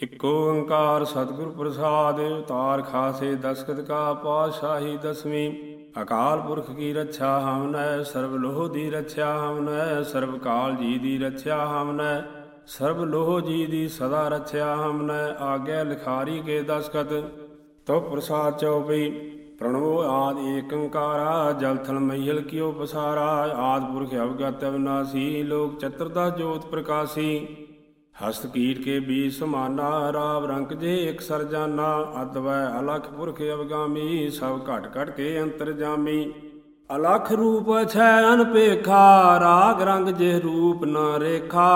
ਇਕ ਓੰਕਾਰ ਸਤਿਗੁਰ ਪ੍ਰਸਾਦ, ਤਾਰ ਖਾਸੇ ਦਸਖਤ ਕਾ ਪਾਤਸ਼ਾਹੀ ਦਸਵੀਂ। ਅਕਾਲ ਪੁਰਖ ਕੀ ਰੱਛਾ ਹਮਨੈ, ਸਰਬ ਲੋਹ ਦੀ ਰੱਛਾ ਹਮਨੈ, ਸਰਬ ਕਾਲ ਜੀ ਦੀ ਰੱਛਾ ਹਮਨੈ, ਸਰਬ ਲੋਹ ਜੀ ਦੀ ਸਦਾ ਰੱਛਿਆ ਹਮਨੈ, ਆਗਿਆ ਲਿਖਾਰੀ ਕੇ ਦਸਖਤ ਤੋ ਪ੍ਰਸਾਦ ਚਉਪਈ ਪ੍ਰਣਵੋ ਆਦ ਏਕ ਓੰਕਾਰਾ, ਜਲ ਥਲ ਮਈਲ ਕਿਓ ਪਸਾਰਾ, ਆਦ ਪੁਰਖ ਅਵਗਤ ਅਵਨਾਸੀ, ਲੋਕ ਚਤੁਰਦਾ ਜੋਤ ਪ੍ਰਕਾਸੀ। ਹਸਤ ਕੀਟ ਕੇ ਬੀ ਸਮਾਨਾ ਰਾਵ ਰੰਗ ਜੇ ਇਕ ਸਰਜਾਨਾ, ਅਦਵੈ ਅਲਖ ਪੁਰਖ ਅਵਗਾਮੀ, ਸਭ ਘਟ ਘਟ ਕੇ ਅੰਤਰ ਜਾਮੀ। ਅਲਖ ਰੂਪ ਛੈ ਅਨਪੇਖਾ, ਰਾਗ ਰੰਗ ਜੇ ਰੂਪ ਨਾ ਰੇਖਾ।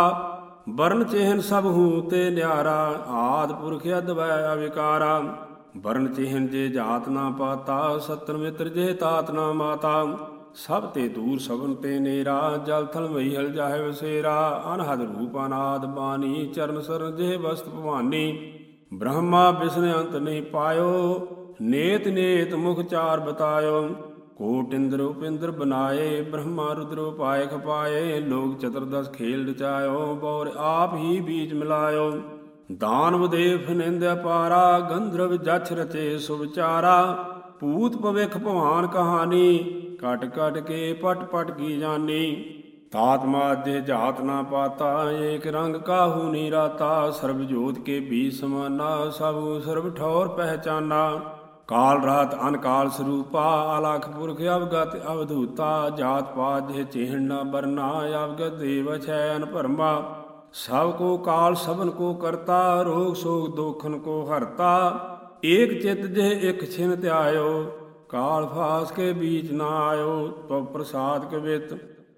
ਵਰਨ ਚਿਹਨ ਸਭ ਹੂ ਤੇ ਨਿਆਰਾ, ਆਦ ਪੁਰਖ ਅਦਵੈ ਅਵਿਕਾਰਾ। ਵਰਨ ਚਿਹਨ ਜੇ ਜਾਤ ਨਾ ਪਾਤਾ, ਸਤਨ ਮਿਤਰ ਜੇ ਤਾਤ ਨਾ ਮਾਤਾ। ਸਭ ਤੇ ਦੂਰ ਸਭਨ ਤੇ ਨੇਰਾ, ਜਲ ਥਲ ਮਈਹਲ ਜਾਹੇ ਵਸੇਰਾ, ਅਨਹਦ ਰੂਪ ਅਨਾਦ ਬਾਣੀ, ਚਰਨ ਸਰਨ ਜੇ ਵਸਤ ਭਵਾਨੀ। ਬ੍ਰਹਮਾ ਵਿਸ਼ਨ ਅੰਤ ਨਹੀਂ ਪਾਇਓ, ਨੇਤ ਨੇਤ ਮੁਖ ਚਾਰ ਬਤਾਇਓ। ਕੋਟ ਇੰਦਰ ਉਪਿੰਦਰ ਬਨਾਏ, ਬ੍ਰਹਮਾ ਰੁਦਰੋ ਪਾਏ ਖਪਾਏ ਲੋਕ ਚਤੁਰਦਸ ਖੇਲ ਰਚਾਇਓ ਬੌਰ ਆਪ ਹੀ ਬੀਜ ਮਿਲਾਇਓ। ਦਾਨਵ ਦੇਵ ਨਿੰਦ ਪਾਰਾ, ਗੰਧਰਵ ਜਛ ਰਚੇ ਸੁਵਿਚਾਰਾ। ਭੂਤ ਭਵਿਖ ਭਵਾਨ ਕਹਾਣੀ ਕਟ ਕਟ ਕੇ ਪਟ ਪਟ ਕੀ ਜਾਣੀ। ਤਾਤ ਮਾਧੇ ਜਾਤ ਨਾ ਪਾਤਾ, ਏਕ ਰੰਗ ਕਾਹੂ ਨੀ ਰਾਤਾ। ਸਰਬ ਜੋਤ ਕੇ ਬੀ ਸਮਾਨਾ, ਸਭ ਸਰਬ ਠੌਰ ਪਹਿਚਾਨਾ। ਕਾਲ ਰਾਤ ਅਨਕਾਲ ਸਰੂਪਾ ਅਲਖ ਪੁਰਖ ਅਵਗਤ ਅਵਧੂਤਾ। ਜਾਤ ਪਾਤ ਜੇ ਚਿਹਨ ਨਾ ਬਰਨਾ ਅਵਗਤ ਦੇਵ ਛੈ ਅਨ ਭਰਮਾ ਸਭ ਕੋ ਕਾਲ ਸਭਨ ਕੋ ਕਰਤਾ, ਰੋਗ ਸੋਗ ਦੋਖਨ ਕੋ ਹਰਤਾ। ਏਕ ਚਿਤ ਜੇ ਇਕ ਛਿਨ ਧਿਆਇਓ, ਕਾਲ ਫਾਸ ਕੇ ਬੀਚ ਨਾ ਆਇਓ ਤੋ ਪ੍ਰਸਾਦ ਕਵਿਤ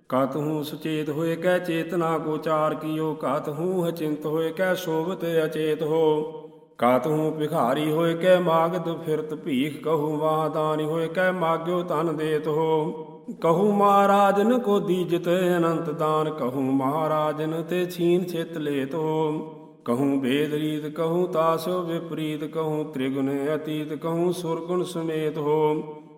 ਕਤ ਹੂੰ ਸੁਚੇਤ ਹੋਏ ਕੈ ਚੇਤਨਾ ਕੋ ਚਾਰ ਕੀਓ ਕਤ ਹੂੰ ਹਚਿੰਤ ਹੋਏ ਕੈ ਸੋਭਤ ਅਚੇਤ ਹੋ। ਕਤ ਹੂੰ ਭਿਖਾਰੀ ਹੋਏ ਕੈ ਮਾਗਦ, ਫਿਰਤ ਭੀਖ ਕਹੂ ਵਾਦਾਨੀ ਹੋਏ ਕੈ ਮਾਗਿਓ ਤਨ ਦੇਤ ਹੋ। ਕਹੂ ਮਹਾਰਾਜਨ ਕੋ ਦੀਜਤ ਅਨੰਤ ਦਾਨ, ਕਹੂ ਮਹਾਰਾਜਨ ਤੇ ਛੀਨ ਛਿਤ ਲੇਤ ਹੋ। ਕਹੂੰ ਵੇਦ ਰੀਤ, ਕਹੂੰ ਤਾਸੋ ਵਿਪਰੀਤ, ਕਹੂੰ ਤ੍ਰਿਗੁਣ ਅਤੀਤ, ਕਹੂੰ ਸੁਰਗੁਣ ਸਮੇਤ ਹੋ।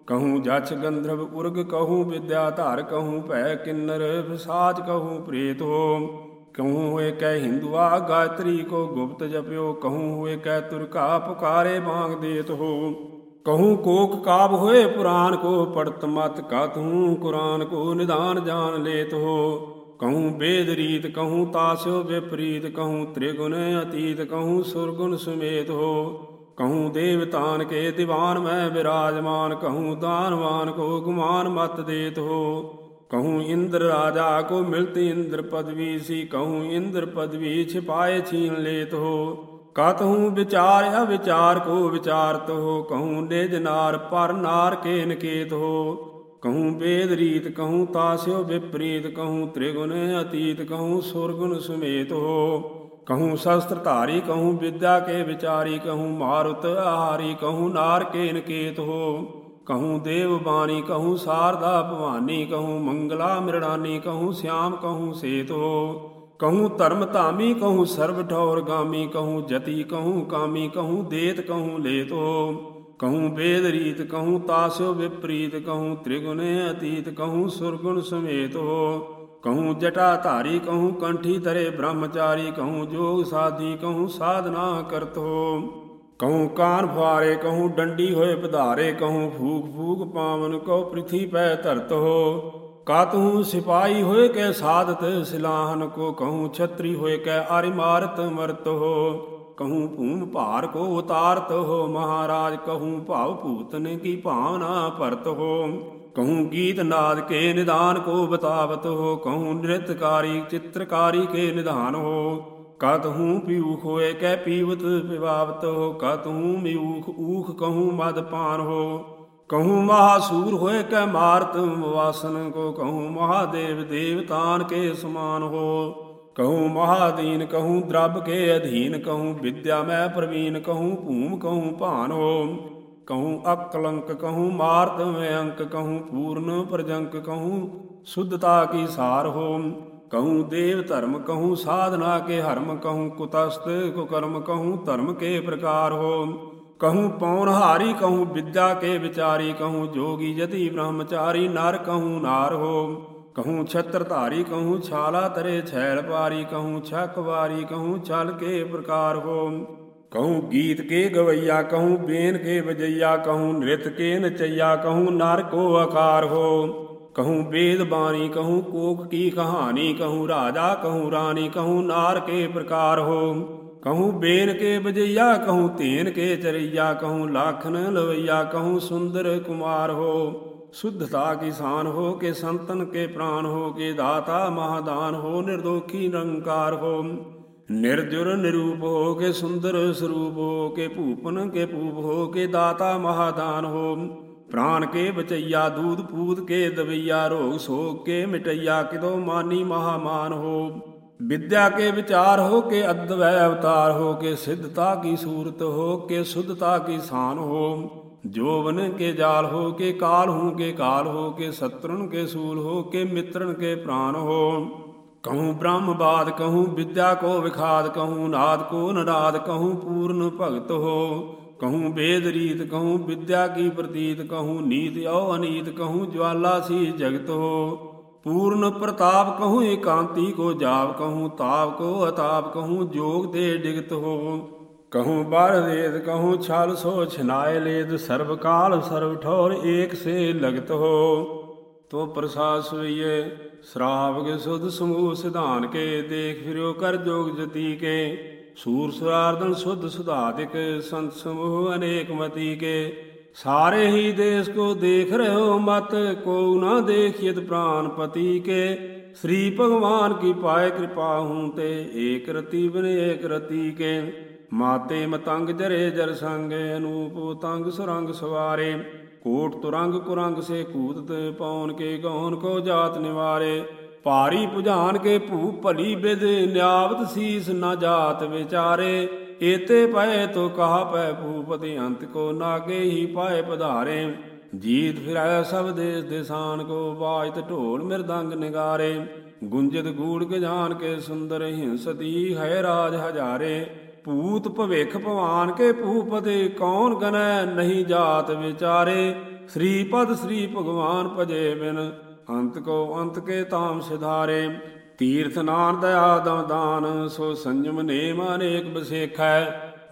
ਕਹੂੰ ਜਛ ਗੰਧਰਵ ਉਰਗ, ਕਹੂੰ ਵਿਦਿਆ ਧਾਰ, ਕਹੂੰ ਭੈ ਕਿੰਨਰ ਵਿਸਾਚ, ਕਹੂੰ ਪ੍ਰੇਤ ਹੋ। ਕਹੂੰ ਹੋਏ ਕੈ ਹਿੰਦੂਆ, ਗਾਇਤਰੀ ਕੋ ਗੁਪਤ ਜਪਿਓ। ਕਹੂੰ ਹੋਏ ਕੈ ਤੁਰਕਾ ਪੁਕਾਰੇ ਬਾਗ ਦੇਤ ਹੋ। ਕਹੂੰ ਕੋਕ ਕਾਬ ਹੋਏ ਪੁਰਾਨ ਕੋ, ਪੜਤ ਮਤ ਕਾ ਤੂੰ ਕੁਰਾਨ ਕੋ ਨਿਦਾਨ ਜਾਣ ਲੇਤ ਹੋ। ਕਹੂੰ ਵੇਦ ਰੀਤ ਕਹੂੰ ਤਾਸਿਓ ਵਿਪਰੀਤ ਕਹੂੰ ਤ੍ਰਿਗੁਣ ਅਤੀਤ ਕਹੂੰ ਸੁਰਗੁਣ ਸੁਮੇਤ ਹੋ ਕਹੂੰ ਦੇਵਤਾਨ ਕੇ ਦੀਵਾਨ ਮੈਂ ਬਿਰਾਜਮਾਨ ਕਹੂੰ ਦਾਨਵਾਨ ਕੋ ਗੁਮਾਨ ਮਤ ਦੇਤ ਹੋ ਕਹੂੰ ਇੰਦਰ ਰਾਜਾ ਕੋ ਮਿਲਤੀ ਇੰਦਰ ਪਦਵੀ ਸੀ ਕਹੂੰ ਇੰਦਰ ਪਦਵੀ ਛਿਪਾਏ ਛੀਨ ਲੇਤ ਹੋ ਕਤਹੂੰ ਵਿਚਾਰ ਅਵਿਚਾਰ ਕੋ ਵਿਚਾਰਤ ਹੋ ਕਹੂੰ ਨਿਜ ਨਾਰ ਪਰ ਨਾਰ ਕੇ ਨਕੇਤ ਹੋ ਕਹੂੰ ਵੇਦ ਰੀਤ, ਕਹੂੰ ਤਾਸਿਓ ਵਿਪਰੀਤ, ਕਹੂੰ ਤ੍ਰਿਗੁਣ ਅਤੀਤ, ਕਹੂੰ ਸੁਰਗੁਣ ਸੁਮੇਤ ਹੋ। ਕਹੂੰ ਸ਼ਸਤਰ ਧਾਰੀ, ਕਹੂੰ ਵਿਦਿਆ ਕੇ ਵਿਚਾਰੀ, ਕਹੂੰ ਮਾਰੁਤ ਆਹਾਰੀ, ਕਹੂੰ ਨਾਰ ਕੇ ਨਕੇਤ ਹੋ। ਕਹੂੰ ਦੇਵ ਬਾਣੀ, ਕਹੂੰ ਸਾਰਦਾ ਭਵਾਨੀ, ਕਹੂੰ ਮੰਗਲਾ ਮਿਰਣਾਨੀ ਕਹੂੰ ਸਿਆਮ, ਕਹੂੰ ਸੇਤ ਹੋ। ਕਹੂੰ ਧਰਮ ਧਾਮੀ, ਕਹੂੰ ਸਰਬ ਠੌਰ ਗਾਮੀ, ਕਹੂੰ ਜਤੀ, ਕਹੂੰ ਕਾਮੀ, ਕਹੂੰ ਦੇਤ, ਕਹੂੰ ਲੇਤ ਹੋ। ਕਹੂੰ ਵੇਦ ਰੀਤ ਕਹੂੰ ਤਾਸਿਓ ਵਿਪਰੀਤ ਕਹੂੰ ਤ੍ਰਿਗੁਣ ਅਤੀਤ ਕਹੂੰ ਸੁਰਗੁਣ ਸਮੇਤ ਹੋ ਕਹੂੰ ਜਟਾ ਧਾਰੀ ਕਹੂੰ ਕੰਠੀ ਤਰੇ ਬ੍ਰਹਮਚਾਰੀ ਕਹੂੰ ਜੋਗ ਸਾਧੀ ਕਹੂੰ ਸਾਧਨਾ ਕਰਤ ਹੋ ਕਹੂੰ ਕਾਨ ਫਾਰੇ ਕਹੂੰ ਡੰਡੀ ਹੋਏ ਪਧਾਰੇ ਕਹੂੰ ਫੂਕ ਫੂਕ ਪਾਵਨ ਕਹੂੰ ਪ੍ਰਿਥੀ ਪੈ ਧਰਤ ਹੋ ਕਾਤਹੂ ਸਿਪਾਈ ਹੋਏ ਕੈ ਸਾਧਤ ਸਿਲਾਹਨ ਕੋ ਕਹੂੰ ਛਤਰੀ ਹੋਏ ਕੈ ਅਰਿਮਾਰਤ ਮਰਤ ਹੋ ਕਹੂੰ ਭੂਮ ਭਾਰ ਕੋ ਉਤਾਰਤ ਹੋ ਮਹਾਰਾਜ, ਕਹੂੰ ਭਾਵ ਭੂਤਨ ਕੀ ਭਾਵਨਾ ਭਰਤ ਹੋ। ਕਹੂੰ ਗੀਤ ਨਾਦ ਕੇ ਨਿਦਾਨ ਕੋ ਬਤਾਵਤ ਹੋ, ਕਹੂੰ ਨ੍ਰਿਤਕਾਰੀ ਚਿੱਤਰਕਾਰੀ ਕੇ ਨਿਦਾਨ ਹੋ। ਕਤਹੂੰ ਪੀਊਖ ਹੋਏ ਕੈ ਪੀਵਤ ਪਿਵਾਵਤ ਹੋ ਕਤਹੂੰ ਮਿਊਖ ਊਖ ਕਹੂੰ ਮਦ ਪਾਨ ਹੋ। ਕਹੂੰ ਮਹਾਸੂਰ ਹੋਏ ਕੈ ਮਾਰਤ ਵਾਸਨ ਕੋ, ਕਹੂੰ ਮਹਾਦੇਵ ਦੇਵਤਾਨ ਕੇ ਸਮਾਨ ਹੋ। ਕਹੂੰ ਮਹਾਦੀਨ ਕਹੂੰ ਦਰਬ ਕੇ ਅਧੀਨ ਕਹੂੰ ਵਿਦਿਆ ਮੈਂ ਪ੍ਰਵੀਨ ਕਹੂੰ ਭੂਮ ਕਹੂੰ ਭਾਨ ਹੋ ਕਹੂੰ ਅਕਲੰਕ ਕਹੂੰ ਮਾਰਤ ਮੈਂ ਅੰਕ ਕਹੂੰ ਪੂਰਨ ਪ੍ਰਜੰਕ ਕਹੂੰ ਸੁਧਤਾ ਕੀ ਸਾਰ ਹੋ ਕਹੂੰ ਦੇਵ ਧਰਮ ਕਹੂੰ ਸਾਧਨਾ ਕੇ ਹਰਮ ਕਹੂੰ ਕੁਤਸਤ ਕੁਕਰਮ ਕਹੂੰ ਧਰਮ ਕੇ ਪ੍ਰਕਾਰ ਹੋ ਕਹੂੰ ਪੌਣ ਹਾਰੀ ਕਹੂੰ ਵਿਦਿਆ ਕੇ ਵਿਚਾਰੀ ਕਹੂੰ ਜੋਗੀ ਜਤੀ ਬ੍ਰਹਮਚਾਰੀ ਨਰ ਕਹੂੰ ਨਾਰ ਹੋ ਕਹੂੰ ਛਤਰ ਧਾਰੀ, ਕਹੂੰ ਛਾਲਾ ਤਰੇ ਛੈਲ ਪਾਰੀ, ਕਹੂੰ ਛਕ ਵਾਰੀ, ਕਹੂੰ ਛਲ ਕੇ ਪ੍ਰਕਾਰ ਹੋ। ਕਹੂੰ ਗੀਤ ਕੇ ਗਵਈਆ, ਕਹੂੰ ਬੇਨ ਕੇ ਵਜਈਆ, ਕਹੂੰ ਨ੍ਰਿਤ ਕੇ ਨਚਈਆ, ਕਹੂੰ ਨਰ ਕੋ ਆਕਾਰ ਹੋ। ਕਹੂੰ ਵੇਦ ਬਾਣੀ, ਕਹੂੰ ਕੋਕ ਕੀ ਕਹਾਣੀ, ਕਹੂੰ ਰਾਜਾ, ਕਹੂੰ ਰਾਣੀ, ਕਹੂੰ ਨਾਰ ਕੇ ਪ੍ਰਕਾਰ ਹੋ। ਕਹੂੰ ਬੇਨ ਕੇ ਬਜਈਆ ਕਹੂੰ ਧੇਨ ਕੇ ਚਰਈਆ, ਕਹੂੰ ਲਾਖਨ ਲਵਈਆ, ਕਹੂੰ ਸੁੰਦਰ ਕੁਮਾਰ ਹੋ। ਸੁਧਤਾ ਕੀ ਸਾਨ ਹੋ ਕੇ ਸੰਤਨ ਕੇ ਪ੍ਰਾਨ ਹੋ ਕੇ ਦਾਤਾ ਮਹਾਦਾਨ ਹੋ, ਨਿਰਦੋਖੀ ਨਿਰੰਕਾਰ ਹੋ। ਨਿਰਜੁਰ ਨਿਰੂਪ ਹੋ ਕੇ ਸੁੰਦਰ ਸਰੂਪ ਹੋ ਕੇ ਭੂਪਨ ਕੇ ਭੂਪ ਹੋ ਕੇ ਦਾਤਾ ਮਹਾਦਾਨ ਹੋ। ਪ੍ਰਾਨ ਕੇ ਬਚਈਆ, ਦੂਧ ਪੂਤ ਕੇ ਦਵਈਆ, ਰੋਗ ਸੋਗ ਕੇ ਮਿਟਈਆ, ਕਿਦੋ ਮਾਨੀ ਮਹਾਮਾਨ ਹੋ। ਵਿਦਿਆ ਕੇ ਵਿਚਾਰ ਹੋ ਕੇ ਅਦਵੈ ਅਵਤਾਰ ਹੋ ਕੇ ਸਿੱਧਤਾ ਕੀ ਸੂਰਤ ਹੋ ਕੇ ਸੁਧਤਾ ਕੀ ਸਾਨ ਹੋ। ਜੋਵਨ ਕੇ ਜਾਲ ਹੋ ਕੇ ਕਾਲ ਹੋ ਕੇ ਕਾਲ ਹੋ ਕੇ ਸਤਰਨ ਕੇ ਸੂਲ ਹੋ ਕੇ ਮਿੱਤਰਨ ਕੇ ਪ੍ਰਾਨ ਹੋ। ਕਹੂੰ ਬ੍ਰਹਮ ਬਾਦ, ਕਹੂੰ ਵਿਦਿਆ ਕੋ ਵਿਖਾਦ, ਕਹੂੰ ਨਾਦ ਕੋ ਨਰਾਦ ਕਹੂੰ ਪੂਰਨ ਭਗਤ ਹੋ। ਕਹੂੰ ਵੇਦ ਰੀਤ, ਕਹੂੰ ਵਿਦਿਆ ਕੀ ਪ੍ਰਤੀਤ, ਕਹੂੰ ਨੀਤ ਔ ਅਨੀਤ, ਕਹੂੰ ਜਵਾਲਾ ਸੀ ਜਗਤ ਹੋ। ਪੂਰਨ ਪ੍ਰਤਾਪ, ਕਹੂੰ ਏਕਾਂਤੀ ਕੋ ਜਾਪ, ਕਹੂੰ ਤਾਪ ਕੋ ਅਤਾਪ, ਕਹੂੰ ਜੋਗ ਤੇ ਡਿਗਤ ਹੋ। ਕਹੂੰ ਬਰ ਦੇਦ ਕਹੂੰ ਛਲ ਸੋ ਛਨਾਏ ਲੇਦ ਸਰਬ ਕਾਲ ਸਰਬ ਠੌਰ ਏਕ ਸੇ ਲਗਤ ਹੋ ਤੋ ਪ੍ਰਸਾਦ ਸ਼ਰਾਵ ਸਰਾਵਗ ਸੁਧ ਸਮੂਹ ਸਿਧਾਨ ਕੇ ਦੇਖ ਫਿਰਿਓ ਕਰ ਜੋਗ ਜਤੀ ਕੇ ਸੂਰ ਸੁਰਾਰਦਨ ਸੁਧ ਸੁਧਾਦਿਕ ਸੰਤ ਸਮੂਹ ਅਨੇਕ ਮਤੀ ਕੇ ਸਾਰੇ ਹੀ ਦੇਸ ਕੋ ਦੇਖ ਰਹਿਓ ਮਤ ਕੋ ਨਾ ਦੇਖਿਤ ਪ੍ਰਾਨ ਪਤੀ ਕੇ ਸ੍ਰੀ ਭਗਵਾਨ ਕੀ ਪਾਏ ਕਿਰਪਾ ਹੂੰ ਤੇ ਏਕ ਰਤੀ ਬਨ ਏਕ ਰਤੀ ਕੇ ਮਾਤੇ ਮਤੰਗ ਜਰੇ ਜਰ ਸੰਗ, ਅਨੂਪ ਤੰਗ ਸੁਰੰਗ ਸਵਾਰੇ। ਕੋਟ ਤੁਰੰਗ ਕੁਰੰਗ ਸੇ ਕੂਦਤ ਪੌਨ ਕੇ ਗੌਨ ਕੋ ਜਾਤ ਨਿਵਾਰੇ। ਭਾਰੀ ਪੁਝਾਨ ਕੇ ਭੂ ਭਲੀ ਬਿਦ ਨਿਆਵਤ ਸੀਸ ਨਾ ਜਾਤ ਵਿਚਾਰੇ। ਏਤੇ ਪਏ ਤੋ ਕਹਾ ਪੈ ਭੂਪਤੀ ਅੰਤ ਕੋ ਨਾਗੇ ਹੀ ਪਾਏ ਪਧਾਰੇ। ਜੀਤ ਫਿਰਾਇਆ ਸਭ ਦੇਸ ਦੇਸਾਨ ਕੋ ਬਾਜਤ ਢੋਲ ਮਿਰਦੰਗ ਨਿਗਾਰੇ। ਗੁੰਜਤ ਗੂੜ ਕੇ ਜਾਨ ਕੇ ਸੁੰਦਰ ਹਿੰਸਤੀ ਹੈ ਰਾਜ ਹਜ਼ਾਰੇ। ਭੂਤ ਭਵੇਖ ਭਵਾਨ ਕੇ ਭੂਪਤੇ ਕੌਣ ਗਨੈ ਨਹੀਂ ਜਾਤ ਵਿਚਾਰੇ? ਸ੍ਰੀ ਪਦ ਸ੍ਰੀ ਭਗਵਾਨ ਭਜੇ ਬਿਨ, ਅੰਤ ਕੋ ਅੰਤ ਕੇ ਤਾਮ ਸਿਧਾਰੇ। ਤੀਰਥ ਨਾਨ ਦਇਆ ਦਮ ਦਾਨ, ਸੋ ਸੰਜਮ ਨੇਮ ਅਨੇਕ ਬਸੇਖੈ।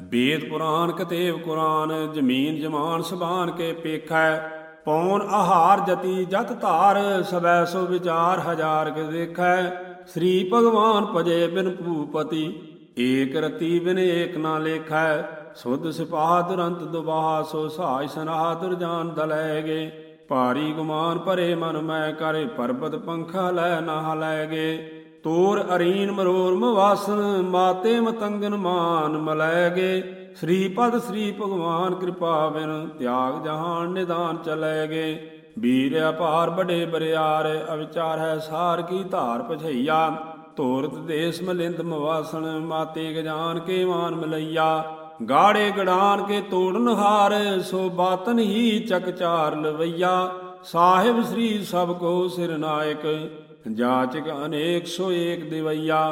ਵੇਦ ਪੁਰਾਨ ਕਤੇਵ ਕੁਰਾਨ, ਜ਼ਮੀਨ ਜਮਾਨ ਸਬਾਨ ਕੇ ਪੇਖੈ। ਪੌਨ ਆਹਾਰ ਜਤੀ ਜਤ ਧਾਰ, ਸਵੈ ਸੋ ਵਿਚਾਰ ਹਜ਼ਾਰ ਕੇ ਦੇਖੈ। ਸ੍ਰੀ ਭਗਵਾਨ ਭਜੇ ਬਿਨ ਭੂਪਤੀ ਏਕ ਰਤੀ ਬਿਨ ਏਕ ਨਾ ਲੇਖੈ, ਸੁਧ ਸਿਪਾਹ ਤੁਰੰਤ ਦੁਬਾਹ ਸੋ ਸਹਾਇ ਸਨਾਹ ਦੁਰਜਾਨ ਦਲੈਗੇ। ਭਾਰੀ ਗੁਮਾਨ ਭਰੇ ਮਨ ਮੈਂ ਕਰੇ, ਪਰਬਤ ਪੰਖਾ ਲੈ ਨਾ ਲੈਗੇ ਤੋਰ ਅਰੀਨ ਮਰੋਰ ਮਵਾਸਨ, ਮਾਤੇ ਮਤੰਗਨ ਮਾਨ ਮਲੈਗੇ। ਸ੍ਰੀ ਪਦ ਸ੍ਰੀ ਭਗਵਾਨ ਕਿਰਪਾ ਬਿਨ, ਤਿਆਗ ਜਹਾਨ ਨਿਦਾਨ ਚਲੈਗੇ। ਵੀਰ ਅਪਾਰ ਬੜੇ ਬਰਿਆਰ, ਅਵਿਚਾਰ ਹੈ ਸਾਰ ਕੀ ਧਾਰ ਪਛਈਆ ਧੋਰਤ ਦੇਸ ਮਲਿੰਦ ਮਵਾਸਣ, ਮਾਤੇ ਗਜਾਨ ਕੇ ਮਾਨ ਮਲਈਆ। ਗਾੜੇ ਗੜਾਨ ਕੇ ਤੋੜਨ ਹਾਰ, ਸੋ ਬਾਤਨ ਹੀ ਚਕਚਾਰ ਲਵਈਆ। ਸਾਹਿਬ ਸ੍ਰੀ ਸਭ ਕੋ ਸਿਰ ਨਾਇਕ, ਜਾਚਕ ਅਨੇਕ ਸੋ ਏਕ ਦਿਵਈਆ।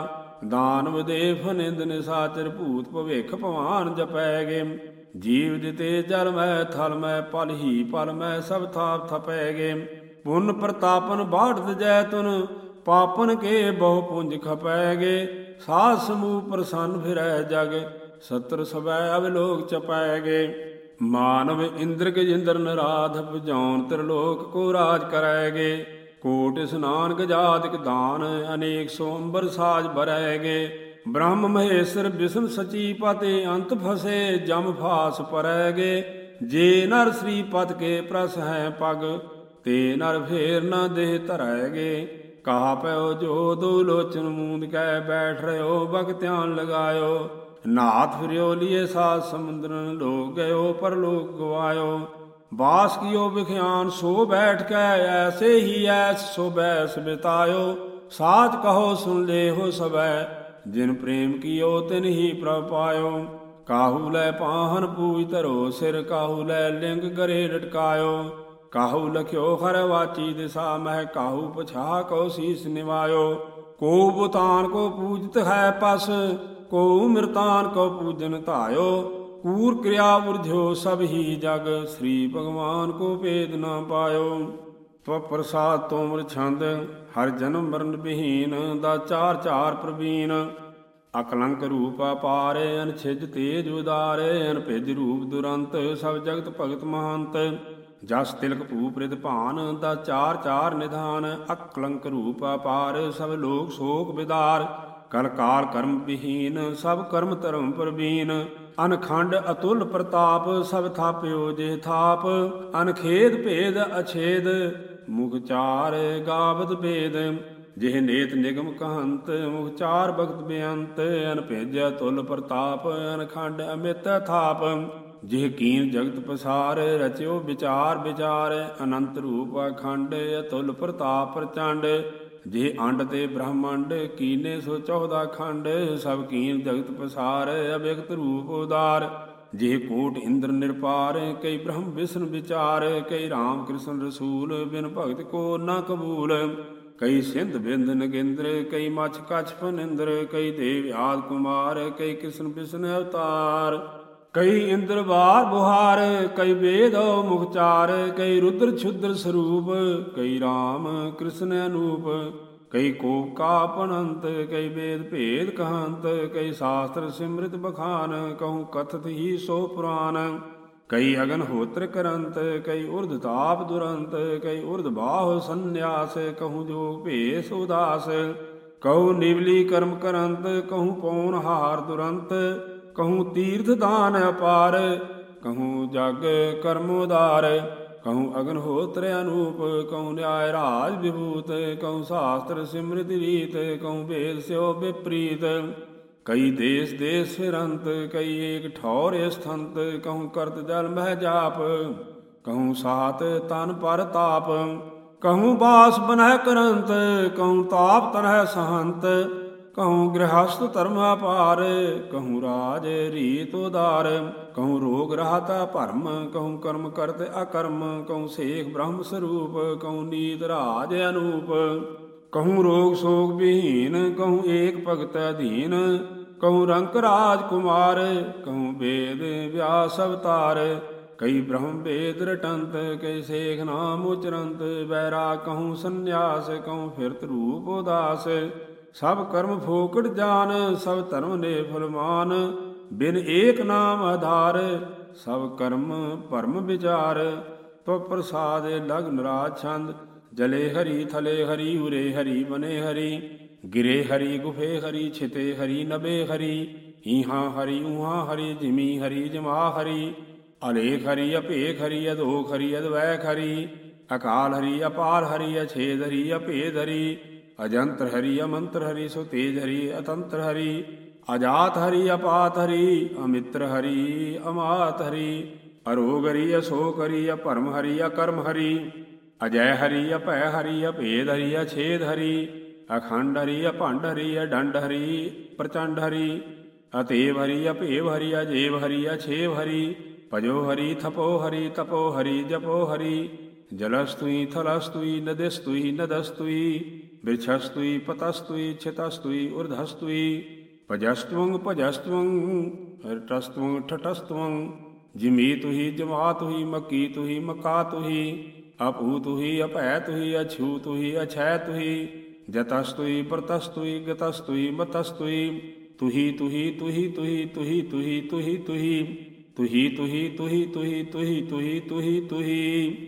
ਦਾਨਵ ਦੇ ਫਨਿੰਦ ਨਿਸਾਚਰ ਭੂਤ ਭਵੇਖ ਭਵਾਨ ਜਪੈਗੇ ਜੀਵ ਜਿਤੇ ਜਲ ਮੈਂ, ਥਲ ਮੈਂ, ਪਲ ਹੀ ਪਲ ਮੈਂ, ਸਭ ਥਾਪ ਥਪੈਗੇ ਪੁੰਨ ਪ੍ਰਤਾਪਨ ਬਾੜਤ ਜੈਤਨ ਪਾਪਨ ਕੇ ਬਹੁ ਪੁੰਜ ਖਪੈਗੇ, ਸਾਧ ਸਮੂਹ ਪ੍ਰਸੰਨ ਫਿਰੈ ਜਗ, ਸਤਰ ਸਵੈ ਅਵਲੋਕ ਚਪੈਗੇ। ਮਾਨਵ ਇੰਦਰ ਕੇ ਜਿੰਦਰ ਨਰਾਧ ਭਜੌਨ ਤ੍ਰਿਲੋਕ ਕੋ ਰਾਜ ਕਰੈਗੇ, ਕੋਟ ਇਸਨਾਨ ਗਜਾਦਿਕ ਦਾਨ ਅਨੇਕ ਸੋ ਅੰਬਰ ਸਾਜ ਬਰੈਗੇ ਬ੍ਰਹਮ ਮਹੇਸ਼ਰ ਵਿਸ਼ਨ ਸਚੀ ਪਤੇ ਅੰਤ ਫਸੇ ਜਮ ਫਾਸ ਪਰੈਗੇ। ਜੇ ਨਰ ਸ੍ਰੀ ਪਤ ਕੇ ਪ੍ਰਸ ਹੈ ਪਗ, ਤੇ ਨਰ ਫੇਰ ਨਾ ਦੇਹ ਧਰੈਗੇ। ਕਹਾ ਪਿਓ ਜੋ ਦੋ ਲੋਚਨ ਮੂੰਦ ਕੈ ਬੈਠ ਰਿਓ ਬਗ ਧਿਆਨ ਲਗਾਇਓ। ਨਾਥ ਫਿਰਿਓ, ਲੀਏ ਸਾਤ ਸਮੁੰਦਰਨ ਲੋ ਗਇਓ ਪਰ ਗਵਾਇਓ। ਬਾਸ ਕੀਓ ਵਿਖਿਆਨ, ਸੋ ਬੈਠ ਕੇ ਐਸੇ ਹੀ ਐਸ ਸੋ ਬੈਸ ਬਿਤਾਇਓ ਸਾਚ ਕਹੋ, ਸੁਣ ਲੈ ਹੋ ਸਬੈ, ਜਿਨ ਪ੍ਰੇਮ ਕੀਓ ਤਿਨ ਹੀ ਪ੍ਰਭ ਪਾਇਓ। ਕਾਹੂ ਲੈ ਪਾਹਨ ਪੂਜ ਧਰੋ ਸਿਰ, ਕਾਹੂ ਲੈ ਲਿੰਗ ਗਰੇ ਲਟਕਾਇਓ। ਕਾਹੂ ਲਖਿਓ ਹਰ ਵਾਚੀ ਦਿਸਾ, ਮਹਿ ਕਾਹੂ ਪਛਾ ਕੋ ਸੀਸ ਨਿਵਾਇਓ। ਕੋ ਬੁਤਾਨ ਕੋ ਪੂਜਤ ਹੈ ਪਸ, ਕੋ ਮਿਰਤਾਨ ਕੋ ਪੂਜਨ ਧਾਇਓ। ਕੂਰ ਕਿਰਿਆ ਉਰਧਿਓ ਸਭ ਹੀ ਜਗ, ਸ੍ਰੀ ਭਗਵਾਨ ਕੋ ਭੇਦ ਨਾ ਪਾਇਓ। ਤਵ ਪ੍ਰਸਾਦ ਤੋਮਰ ਛੰਦ, ਹਰ ਜਨਮ ਮਰਨ ਬਿਹੀਨ, ਦਾ ਚਾਰ ਚਾਰ ਪ੍ਰਵੀਨ। ਅਕਲੰਕ ਰੂਪ ਅਪਾਰੇ, ਅਨਛਿਜ ਤੇਜ ਉਦਾਰੇ, ਅਨਭਿਜ ਰੂਪ ਦੁਰੰਤ, ਸਭ ਜਗਤ ਭਗਤ ਮਹੰਤ। ਜਸ ਤਿਲਕ ਭੂਪ ਰਿਦ ਭਾਨ, ਦਾ ਚਾਰ ਚਾਰ ਨਿਧਾਨ, ਅਕਲੰਕ ਰੂਪ ਅਪਾਰ, ਸਭ ਲੋਕ ਸੋਕ ਵਿਦਾਰ। ਕਲ ਕਾਲ ਕਰਮ ਵਿਹੀਨ, ਸਭ ਕਰਮ ਧਰਮ ਪਰਬੀਨ ਅਨਖੰਡ ਅਤੁਲ ਪ੍ਰਤਾਪ, ਸਭ ਥਾਪਿਓ ਜੇ ਥਾਪ। ਅਨਖੇਦ ਭੇਦ ਅਛੇਦ, ਮੁਖ ਚਾਰ ਗਾਵਤ ਭੇਦ। ਜਿਹ ਨੇਤ ਨਿਗਮ ਕਹੰਤ, ਮੁਖ ਚਾਰ ਭਗਤ ਬੇਅੰਤ ਅਨ ਭੇਜਿਆ ਤੁਲ ਪ੍ਰਤਾਪ, ਅਨਖੰਡ ਅਮਿਤ ਥਾਪ। ਜਿਹ ਕੀਨ ਜਗਤ ਪਸਾਰ, ਰਚਿਓ ਵਿਚਾਰ ਵਿਚਾਰ, ਅਨੰਤ ਰੂਪ ਅਖੰਡ, ਅਤੁਲ ਪ੍ਰਤਾਪ ਪ੍ਰਚੰਡ। ਜੇ ਅੰਡ ਤੇ ਬ੍ਰਹਮੰਡ, ਕੀਨੇ ਸੋ 14 ਖੰਡ, ਸਭ ਕੀਨ ਜਗਤ ਪਸਾਰ ਅਵਿਗਤ ਰੂਪ ਉਦਾਰ। ਜੇ ਕੋਟ ਇੰਦਰ ਨਿਰਪਾਰ, ਕਈ ਬ੍ਰਹਮ ਵਿਸ਼ਨ ਵਿਚਾਰ, ਕਈ ਰਾਮ ਕ੍ਰਿਸ਼ਨ ਰਸੂਲ, ਬਿਨ ਭਗਤ ਕੋ ਨਾ ਕਬੂਲ। ਕਈ ਸਿੰਧ ਬਿੰਦ ਨਗਿੰਦਰ, ਕਈ ਮਛ ਕਛ ਫਨਿੰਦਰ ਕਈ ਦੇਵ ਆਦ ਕੁਮਾਰ, ਕਈ ਕ੍ਰਿਸ਼ਨ ਬਿਸ਼ਨ ਅਵਤਾਰ। ਕਈ ਇੰਦਰ ਬਾਰ ਬੁਹਾਰ, ਕਈ ਵੇਦ ਮੁਖਚਾਰ, ਕਈ ਰੁਦਰ ਛੁਦਰ ਸਰੂਪ, ਕਈ ਰਾਮ ਕ੍ਰਿਸ਼ਨ ਅਨੂਪ, ਕਈ ਕੋਪ ਕਾ ਪਨੰਤ ਕਈ ਵੇਦ ਭੇਦ ਕਹੰਤ, ਕਈ ਸ਼ਾਸਤਰ ਸਿਮ੍ਰਿਤ ਬਖਾਨ, ਕਹੂ ਕਥਤ ਹੀ ਸੋ ਪੁਰਾਨ। ਕਈ ਅਗਨ ਹੋਤਰ ਕਰੰਤ, ਕਈ ਉਰਧ ਤਾਪ ਦੁਰੰਤ, ਕਈ ਉਰਧ ਬਾਹ ਸੰਨਿਆਸ, ਕਹੂੰ ਜੋਗ ਭੇਸ ਉਦਾਸ। ਕਹੂ ਨਿਵਲੀ ਕਰਮ ਕਰੰਤ, ਕਹੂੰ ਪੌਣ ਹਾਰ ਦੁਰੰਤ। ਕਹੂੰ ਤੀਰਥ ਦਾਨ ਅਪਾਰ, ਕਹੂੰ ਜਗ ਕਰਮ ਉਦਾਰ, ਕਹੂੰ ਅਗਨ ਹੋਤਰ ਅਨੂਪ, ਕਹੂੰ ਨਿਆਇ ਰਾਜ ਵਿਭੂਤ, ਕਹੂੰ ਸ਼ਾਸਤਰ ਸਿਮ੍ਰਿਤ ਰੀਤ, ਕਹੂੰ ਵੇਦ ਸਿਓ ਵਿਪਰੀਤ। ਕਈ ਦੇਸ ਦੇਸ ਫਿਰੰਤ, ਕਈ ਏਕ ਠੌਰ ਸਥੰਤ ਕਹੂੰ ਕਰਤ ਜਲ ਮਹਿ ਜਾਪ, ਕਹੂੰ ਸਾਤ ਤਨ ਪਰ ਤਾਪ, ਕਹੂੰ ਬਾਸ ਬਨਹਿ ਕਰੰਤ, ਕਹੂੰ ਤਾਪ ਤਨਹਿ ਸਹੰਤ। ਕਹੂੰ ਗ੍ਰਹਸਥ ਧਰਮ ਅਪਾਰ, ਕਹੂੰ ਰਾਜ ਰੀਤ ਉਦਾਰ, ਕਹੂੰ ਰੋਗ ਰਹਤਾ ਭਰਮ, ਕਹੂੰ ਕਰਮ ਕਰਤ ਅਕਰਮ, ਕਹੂੰ ਸੇਖ ਬ੍ਰਹਮ ਸਰੂਪ, ਕਹੂੰ ਨੀਤ ਰਾਜ ਅਨੂਪ। ਕਹੂੰ ਰੋਗ ਸੋਗ ਵਿਹੀਨ ਕਹੂੰ ਏਕ ਭਗਤ ਅਧੀਨ, ਕਹੂੰ ਰੰਕ ਰਾਜ ਕੁਮਾਰ, ਕਹੂੰ ਵੇਦ ਵਿਆਸ ਅਵਤਾਰ। ਕਈ ਬ੍ਰਹਮ ਵੇਦ ਰਟੰਤ ਕਈ ਸੇਖ ਨਾਮ ਉਚਰੰਤ ਬੈਰਾ ਕਹੂੰ ਸੰਨਿਆਸ, ਕਹੂੰ ਫਿਰਤ ਰੂਪ ਉਦਾਸ। ਸਭ ਕਰਮ ਫੋਕੜ ਜਾਨ, ਸਭ ਧਰਮ ਨੇ ਫਲਮਾਨ ਬਿਨ ਏਕ ਨਾਮ ਆਧਾਰ, ਸਭ ਕਰਮ ਭਰਮ ਵਿਚਾਰ। ਤੋ ਪ੍ਰਸਾਦ ਲਗ ਨਰਾਜ ਛੰਦ, ਜਲੇ ਹਰੀ, ਥਲੇ ਹਰੀ, ਉਰੇ ਹਰੀ, ਬਨੇ ਹਰੀ। ਗਿਰੇ ਹਰੀ, ਗੁਫੇ ਹਰੀ, ਛਿਤੇ ਹਰੀ, ਨਬੇ ਹਰੀ। ਈਹਾਂ ਹਰੀ ਉਹਾਂ ਹਰੀ, ਜਿਮੀ ਹਰੀ, ਜਮਾ ਹਰੀ। ਅਲੇਖ ਹਰੀ, ਅਭੇਖ ਹਰੀ ਅਦੋਖ ਹਰੀ, ਅਦਵੈਖ ਹਰੀ। ਅਕਾਲ ਹਰੀ ਅਪਾਰ ਹਰੀ, ਅਛੇਦ ਹਰੀ, ਅਭੇਦ ਹਰੀ। ਅਜੰਤਰ ਹਰੀ, ਅਮੰਤਰ ਹਰੀ, ਸੋ ਤੇਜ ਹਰੀ, ਅਤੰਤਰ ਹਰੀ, ਅਜਾਤ ਹਰੀ, ਅਪਾਤ ਹਰੀ, ਅਮਿਤਰ ਹਰੀ, ਅਮਾਤ ਹਰੀ, ਅਰੋਗ ਹਰੀ, ਅਸੋਕ ਹਰੀ, ਅਪਰਮ ਹਰੀ, ਅਕਰਮ ਹਰੀ, ਅਜੈ ਹਰੀ, ਅਭੈ ਹਰੀ, ਅਭੇਦ ਹਰੀ, ਅਛੇਦ ਹਰੀ, ਅਖੰਡ ਹਰੀ, ਅਭੰਡ ਹਰੀ, ਅਡੰਡ ਹਰੀ, ਪ੍ਰਚੰਡ ਹਰੀ, ਅਤੇਵ ਹਰੀ ਅਭੇਵ ਹਰੀ, ਅਜੇਵ ਹਰੀ, ਅਛੇਵ ਹਰੀ, ਭਜੋ ਹਰੀ, ਥਪੋ ਹਰੀ, ਤਪੋ ਹਰੀ, ਜਪੋ ਹਰੀ, ਜਲਸਤੁਈ, ਥਲਸਤੁਈ, ਨਦਸਤੁਈ ਨਦਸਤੁਈ वृक्षस्तुई पतस्तुई छितस्तुई ऊर्धस्तुई पजस्त्वंग पजस्त्वंग हरटस्त्वंग ठटस्त्वंग जिमी तुहि जमा तुहि मकी तुहि मका तुहि अपू तुहि अपै तुहि अछू तुहि अछै तुहि जतस्तुई प्रतस्तुई गतस्तुई मतस्तुई तुहि तुहि तुहि तुहि तुहि तुहि तुहि तुहि तुहि तुहि तुहि तुहि तुहि तुहि तुहि तुहि